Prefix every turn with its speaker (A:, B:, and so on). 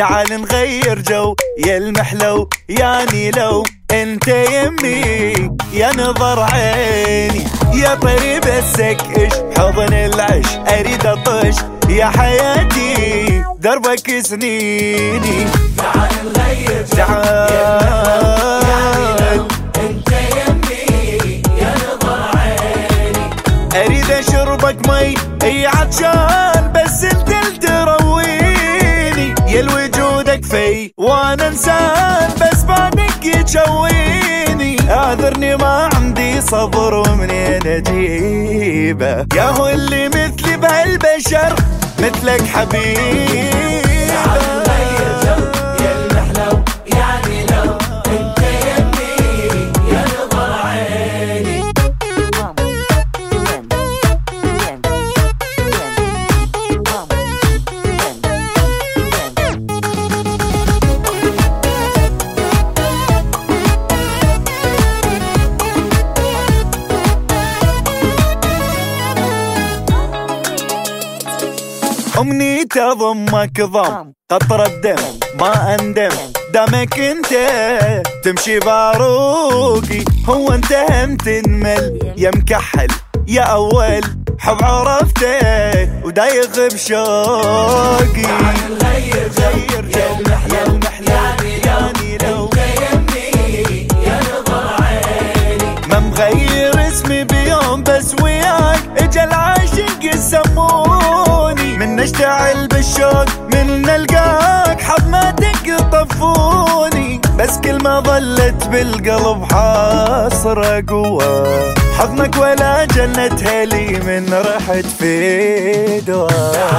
A: تعال نغير جو يا المحلو يعني لو انت يمي يا نظر عيني. يا طريب السكش حضن العش. اريد اطش يا حياتي دربك سنيني.
B: تعال نغير جو
A: تعال.
B: انت يمي يا نظر عيني.
A: اريد اشربك مي اي عطشان بس انت وأنا انسان بس بعدك يجويني. اعذرني ما عندي صبر ومنين أجيبه؟ يا هو اللي مثلي بهالبشر مثلك حبيب أمنيت أضمك ضم. قطرة دم ما أندم دامك أنت تمشي بعروقي هو أنت هم تنمل. يا مكحل يا أول. حب عرفته ودايغ بشوقي.
B: المحلو يعني لو انت يا نظر عيني
A: ما مغير اسمي بيوم بس وياك نشتعل بالشوق من نلقاك حضنتك طفوني بس كل ما ظلت بالقلب حاصرة قوة. حضنك ولا جنة هلي من رحت في
B: نغير